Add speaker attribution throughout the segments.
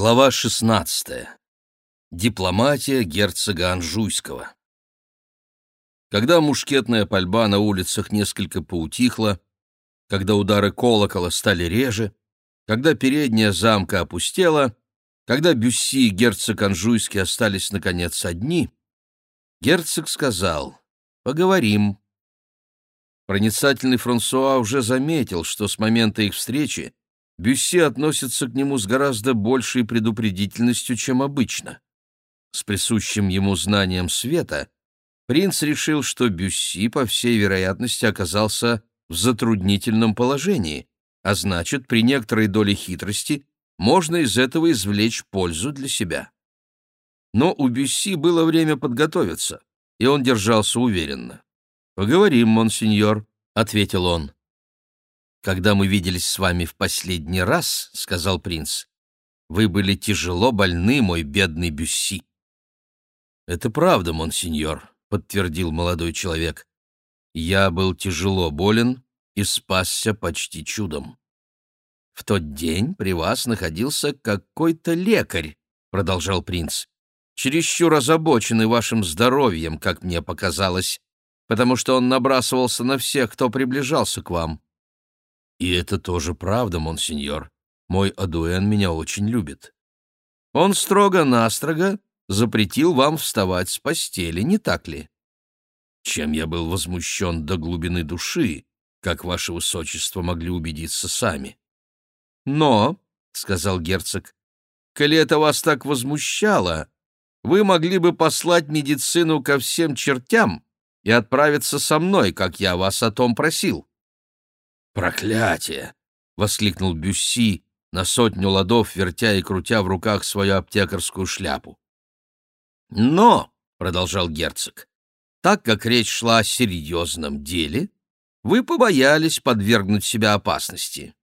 Speaker 1: Глава 16. Дипломатия герцога Анжуйского. Когда мушкетная пальба на улицах несколько поутихла, когда удары колокола стали реже, когда передняя замка опустела, когда Бюсси и герцог Анжуйский остались, наконец, одни, герцог сказал «Поговорим». Проницательный Франсуа уже заметил, что с момента их встречи Бюсси относится к нему с гораздо большей предупредительностью, чем обычно. С присущим ему знанием света принц решил, что Бюсси, по всей вероятности, оказался в затруднительном положении, а значит, при некоторой доле хитрости можно из этого извлечь пользу для себя. Но у Бюсси было время подготовиться, и он держался уверенно. «Поговорим, монсеньор», — ответил он. «Когда мы виделись с вами в последний раз, — сказал принц, — вы были тяжело больны, мой бедный Бюсси». «Это правда, монсеньор», — подтвердил молодой человек. «Я был тяжело болен и спасся почти чудом». «В тот день при вас находился какой-то лекарь», — продолжал принц, «чересчур озабоченный вашим здоровьем, как мне показалось, потому что он набрасывался на всех, кто приближался к вам. И это тоже правда, монсеньор. Мой Адуэн меня очень любит. Он строго-настрого запретил вам вставать с постели, не так ли? Чем я был возмущен до глубины души, как ваше высочество могли убедиться сами. Но, — сказал герцог, — коли это вас так возмущало, вы могли бы послать медицину ко всем чертям и отправиться со мной, как я вас о том просил. «Проклятие!» — воскликнул Бюсси, на сотню ладов вертя и крутя в руках свою аптекарскую шляпу. «Но», — продолжал герцог, — «так как речь шла о серьезном деле, вы побоялись подвергнуть себя опасности».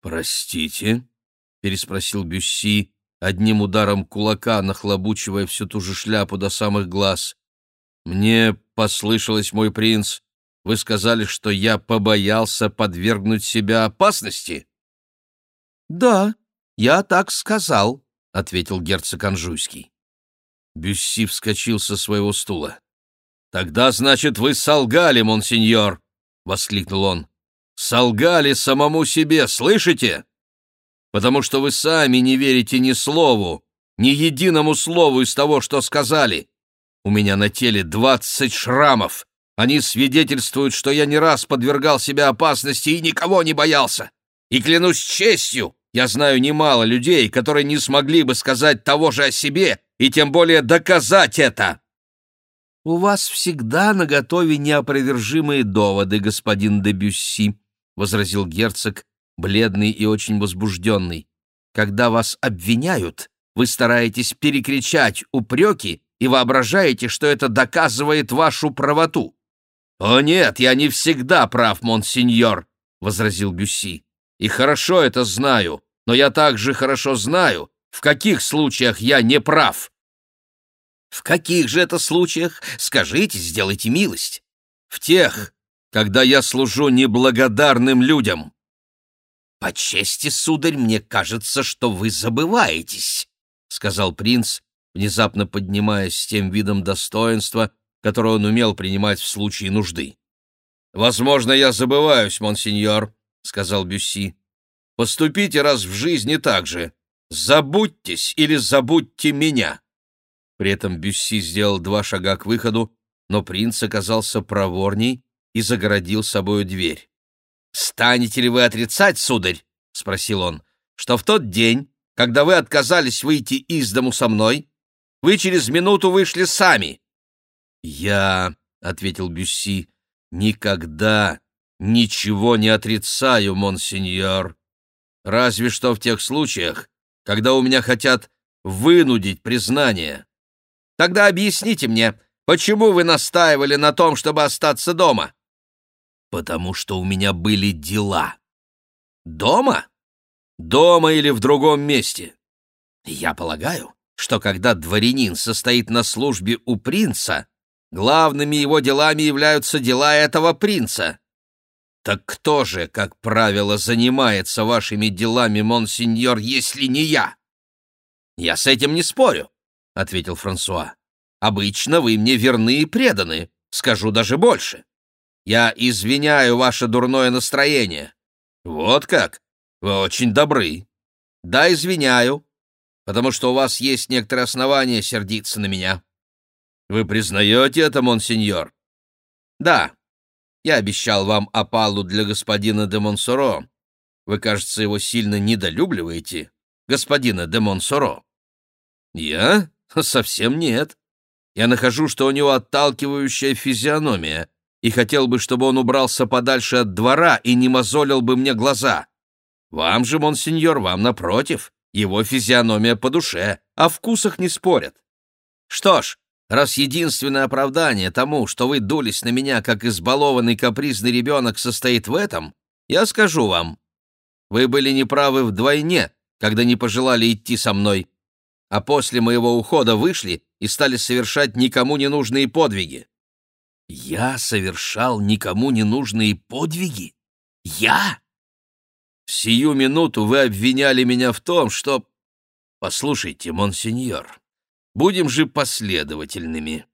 Speaker 2: «Простите?» — переспросил Бюсси, одним ударом кулака нахлобучивая всю ту же шляпу до самых глаз. «Мне послышалось, мой принц, вы сказали, что я побоялся подвергнуть себя опасности?»
Speaker 1: «Да, я так сказал», — ответил герцог Анжуйский.
Speaker 2: Бюсси вскочил со своего стула. «Тогда, значит, вы солгали, монсеньор!» — воскликнул он. «Солгали самому себе, слышите? Потому что вы сами не верите ни слову, ни единому слову из того, что сказали. У меня на теле двадцать шрамов, они свидетельствуют, что я не раз подвергал себя опасности и никого не боялся. И клянусь честью, я знаю немало людей, которые не смогли бы сказать того же о себе и тем более доказать это.
Speaker 1: «У вас всегда наготове неопровержимые доводы, господин де Бюсси», — возразил герцог, бледный и очень возбужденный. «Когда вас обвиняют, вы стараетесь перекричать упреки и воображаете, что это доказывает вашу правоту.
Speaker 2: «О нет, я не всегда прав, монсеньор», — возразил Бюсси. «И хорошо это знаю, но я также хорошо знаю, в каких случаях я не прав».
Speaker 1: «В каких же это случаях? Скажите, сделайте милость».
Speaker 2: «В тех, когда я служу неблагодарным людям».
Speaker 1: «По чести, сударь, мне кажется, что вы забываетесь», — сказал принц, внезапно поднимаясь с тем видом достоинства, которую он умел принимать в случае нужды.
Speaker 2: «Возможно, я забываюсь, монсеньор», — сказал Бюсси. «Поступите раз в жизни так же. Забудьтесь или забудьте меня».
Speaker 1: При этом Бюсси сделал два шага к выходу, но принц оказался проворней и загородил собою дверь. «Станете ли вы отрицать, сударь?» — спросил он, — «что в тот день, когда вы отказались выйти из дому со мной, вы через минуту вышли сами,
Speaker 2: «Я», — ответил Бюсси, — «никогда ничего не отрицаю, монсеньор. Разве что в тех случаях, когда у меня хотят вынудить признание».
Speaker 1: «Тогда объясните мне, почему вы настаивали на том, чтобы остаться дома?»
Speaker 2: «Потому что у меня были дела».
Speaker 1: «Дома?»
Speaker 2: «Дома или в другом месте».
Speaker 1: «Я полагаю, что когда дворянин состоит на службе у принца, Главными его делами являются дела этого принца. Так кто же, как правило, занимается вашими делами, монсеньор, если не я? Я с этим не спорю, — ответил Франсуа. Обычно вы мне верны и преданы, скажу даже больше. Я извиняю ваше дурное настроение. Вот как? Вы очень добры. Да, извиняю, потому что у вас есть некоторые основания сердиться на меня. Вы признаете это, монсеньор? Да, я обещал вам опалу для господина де Монсоро. Вы, кажется, его сильно недолюбливаете, господина де Монсоро. Я? Совсем нет. Я нахожу, что у него отталкивающая физиономия, и хотел бы, чтобы он убрался подальше от двора и не мозолил бы мне глаза. Вам же, монсеньор, вам напротив, его физиономия по душе, о вкусах не спорят. Что ж, раз единственное оправдание тому, что вы дулись на меня, как избалованный капризный ребенок, состоит в этом, я скажу вам. Вы были неправы вдвойне, когда не пожелали идти со мной, а после моего ухода вышли и стали совершать никому не нужные подвиги. Я совершал никому не нужные подвиги? Я? Сию минуту вы обвиняли меня в том, что... Послушайте, монсеньор, Будем же последовательными.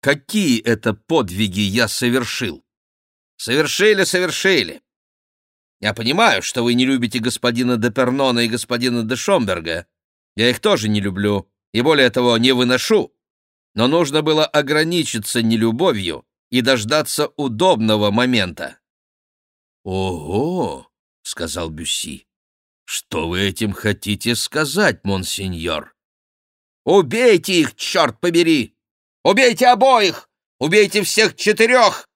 Speaker 1: Какие это подвиги я совершил? Совершили, совершили. Я понимаю, что вы не любите господина де Пернона и господина де Шомберга. Я их тоже не люблю, и более того, не выношу. Но нужно было ограничиться нелюбовью и дождаться удобного момента. «Ого!» — сказал Бюсси. «Что вы этим хотите сказать, монсеньор?» Убейте их, черт побери! Убейте обоих! Убейте всех четырех!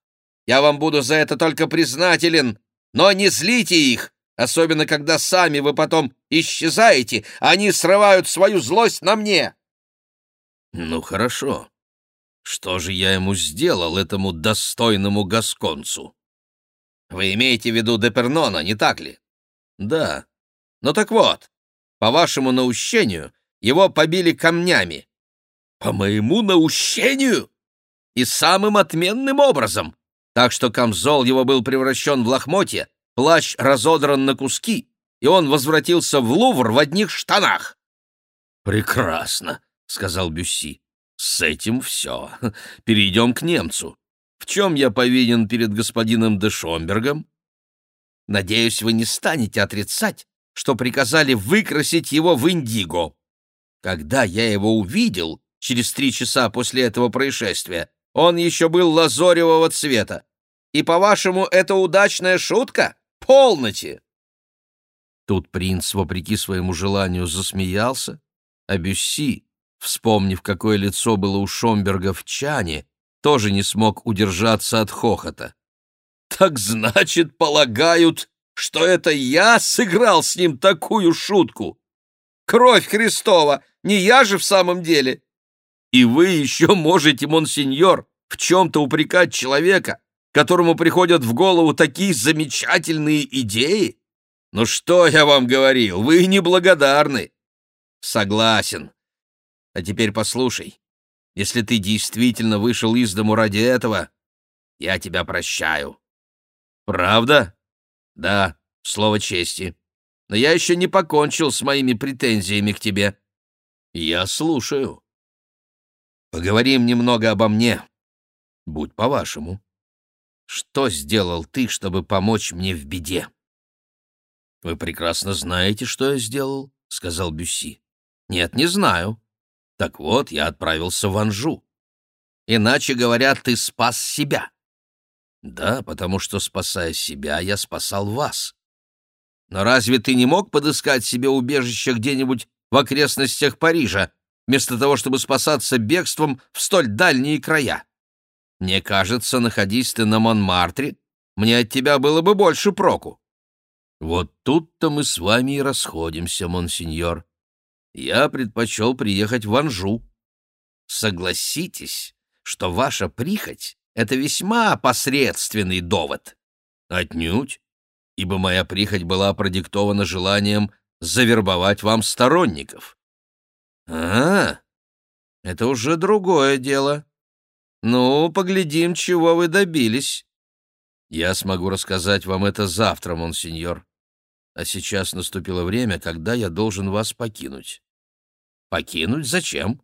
Speaker 1: Я вам буду за это только признателен, но не злите их, особенно когда сами вы потом исчезаете, они срывают свою злость на мне. Ну, хорошо. Что же я ему сделал, этому достойному гасконцу? Вы имеете в виду Депернона, не так ли? Да. Ну так вот, по вашему наущению его побили камнями. По моему наущению? И самым отменным образом. Так что камзол его был превращен в лохмотья, плащ разодран на куски, и он возвратился в Лувр в одних штанах. «Прекрасно», — сказал Бюсси. «С этим все. Перейдем к немцу. В чем я повинен перед господином де Шомбергом?» «Надеюсь, вы не станете отрицать, что приказали выкрасить его в индиго». Когда я его увидел, через три часа после этого происшествия, он еще был лазоревого цвета. И, по-вашему, это удачная шутка? Полноте!» Тут принц, вопреки своему желанию, засмеялся, а Бюсси, вспомнив, какое лицо было у Шомберга в чане, тоже не смог удержаться от хохота. «Так значит, полагают, что это я сыграл с ним такую шутку? Кровь Христова! Не я же в самом деле!» «И вы еще можете, монсеньор, в чем-то упрекать человека, которому приходят в голову такие замечательные идеи? Ну что я вам говорил, вы неблагодарны!» «Согласен. А теперь послушай, если ты действительно вышел из дому ради этого, я тебя прощаю». «Правда?» «Да, слово чести но я еще не покончил с моими претензиями к тебе. Я слушаю. Поговорим немного обо мне. Будь по-вашему. Что сделал ты, чтобы помочь мне в беде? Вы прекрасно знаете, что я сделал, — сказал Бюсси. Нет, не знаю. Так вот, я отправился в Анжу. Иначе говоря, ты спас себя. Да, потому что, спасая себя, я спасал вас. Но разве ты не мог подыскать себе убежище где-нибудь в окрестностях Парижа, вместо того, чтобы спасаться бегством в столь дальние края? Мне кажется, находись ты на Монмартре, мне от тебя было бы больше проку. Вот тут-то мы с вами и расходимся, монсеньор. Я предпочел приехать в Анжу. Согласитесь, что ваша прихоть — это весьма посредственный довод. Отнюдь ибо моя прихоть была продиктована желанием завербовать вам сторонников. А, это уже другое дело. Ну, поглядим, чего вы добились. Я смогу рассказать вам это завтра, монсеньор. А сейчас наступило время, когда я должен вас покинуть.
Speaker 2: Покинуть зачем?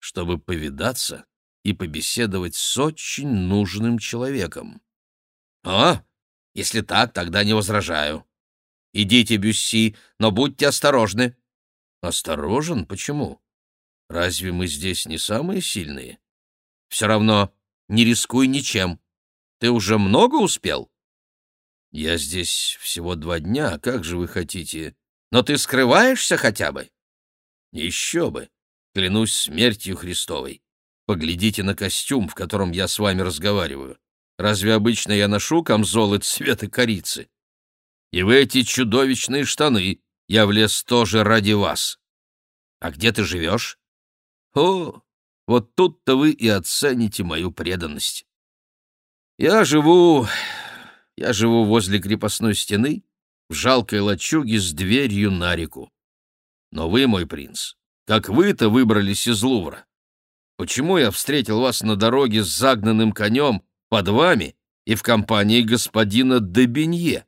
Speaker 1: Чтобы повидаться и побеседовать с очень нужным человеком.
Speaker 2: А, если так, тогда не возражаю. Идите, Бюсси, но будьте осторожны.
Speaker 1: Осторожен? Почему? Разве мы здесь не самые сильные?
Speaker 2: Все равно не рискуй ничем. Ты уже много успел?
Speaker 1: Я здесь всего два дня, как же вы хотите?
Speaker 2: Но ты скрываешься хотя бы?
Speaker 1: Еще бы. Клянусь смертью Христовой. Поглядите на костюм, в котором я с вами разговариваю. Разве обычно я ношу камзолы цвета корицы? И в эти чудовищные штаны я влез тоже ради вас.
Speaker 2: А где ты живешь?
Speaker 1: О, вот тут-то вы и оцените мою преданность. Я живу... Я живу возле крепостной стены, в жалкой лачуге с дверью на реку. Но вы, мой принц, как вы-то выбрались из Лувра? Почему я встретил вас на дороге с загнанным конем под вами и в компании господина Дебенье?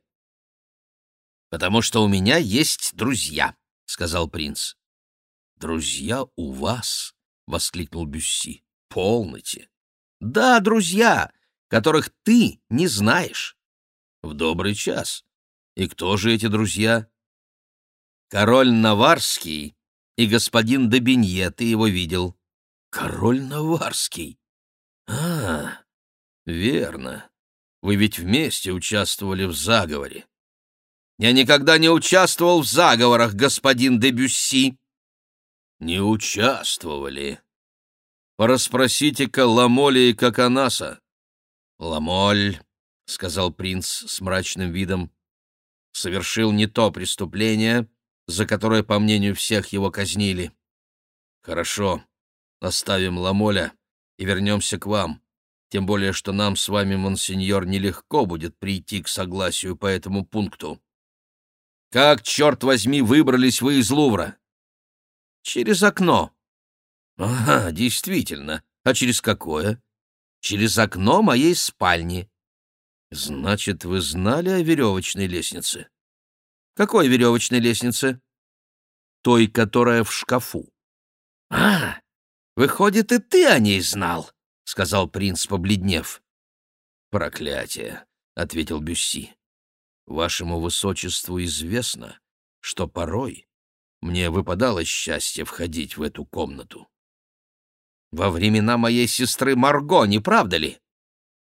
Speaker 2: «Потому что у меня есть друзья», — сказал принц.
Speaker 1: «Друзья у вас?» — воскликнул Бюсси. «Полноте».
Speaker 2: «Да, друзья, которых ты не знаешь».
Speaker 1: «В добрый час. И кто же эти друзья?»
Speaker 2: «Король Наварский и господин Добенье, ты его видел».
Speaker 1: «Король Наварский? А, верно. Вы ведь вместе участвовали в заговоре».
Speaker 2: «Я никогда не участвовал в заговорах, господин де Бюсси».
Speaker 1: «Не участвовали. Пораспросите-ка Ламоля и Коконаса».
Speaker 2: «Ламоль», — сказал принц с мрачным видом, — «совершил не то преступление, за которое, по мнению всех, его казнили».
Speaker 1: «Хорошо, оставим Ламоля и вернемся к вам, тем более что нам с вами, монсеньор, нелегко будет прийти к согласию по этому пункту».
Speaker 2: «Как, черт возьми, выбрались вы из Лувра?»
Speaker 1: «Через окно». «Ага, действительно. А через какое?»
Speaker 2: «Через окно моей спальни».
Speaker 1: «Значит, вы знали о веревочной лестнице?»
Speaker 2: «Какой веревочной лестнице?»
Speaker 1: «Той, которая в шкафу».
Speaker 2: «А, выходит, и ты о ней знал», — сказал принц, побледнев.
Speaker 1: «Проклятие», — ответил Бюсси. «Вашему высочеству известно, что порой мне выпадало счастье входить в эту комнату».
Speaker 2: «Во времена моей сестры Марго, не правда ли?»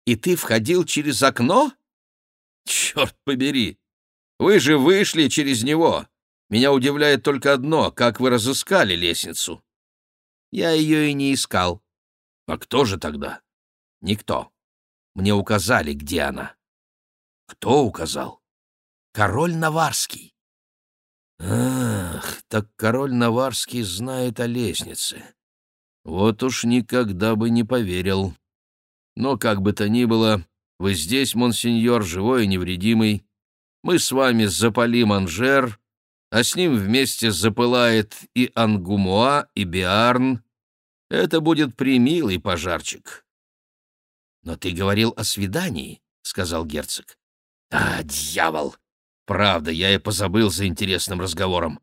Speaker 2: И ты входил через окно?
Speaker 1: Черт побери! Вы же вышли через него. Меня удивляет только одно, как вы разыскали лестницу.
Speaker 2: Я ее и не искал.
Speaker 1: А кто же тогда?
Speaker 2: Никто. Мне указали, где она.
Speaker 1: Кто указал?
Speaker 2: Король Наварский.
Speaker 1: Ах, так король Наварский знает о лестнице. Вот уж никогда бы не поверил. Но, как бы то ни было, вы здесь, монсеньор, живой и невредимый. Мы с вами запалим Анжер, а с ним вместе запылает и Ангумуа, и Биарн. Это будет примилый пожарчик.
Speaker 2: — Но ты говорил о свидании, — сказал герцог.
Speaker 1: — А, дьявол! Правда, я и позабыл за интересным разговором.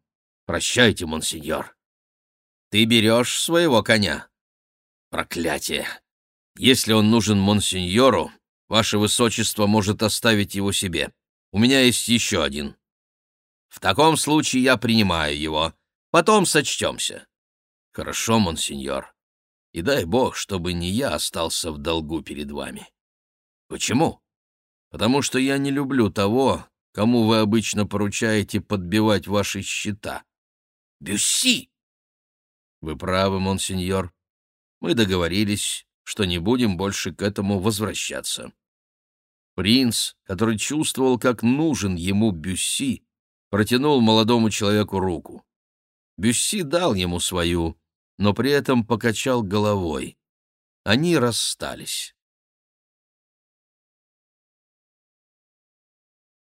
Speaker 1: Прощайте, монсеньор.
Speaker 2: — Ты берешь своего коня?
Speaker 1: — Проклятие! Если он нужен монсеньору, ваше высочество может оставить его себе. У меня есть еще один».
Speaker 2: «В таком случае я принимаю его. Потом сочтемся».
Speaker 1: «Хорошо, монсеньор. И дай бог, чтобы не я остался в долгу перед вами».
Speaker 2: «Почему?»
Speaker 1: «Потому что я не люблю того, кому вы обычно поручаете подбивать ваши счета».
Speaker 2: «Бюсси!»
Speaker 1: «Вы правы, монсеньор. Мы договорились, что не будем больше к этому возвращаться. Принц, который чувствовал, как нужен ему Бюсси, протянул молодому человеку руку. Бюсси дал ему свою, но при этом покачал головой. Они расстались.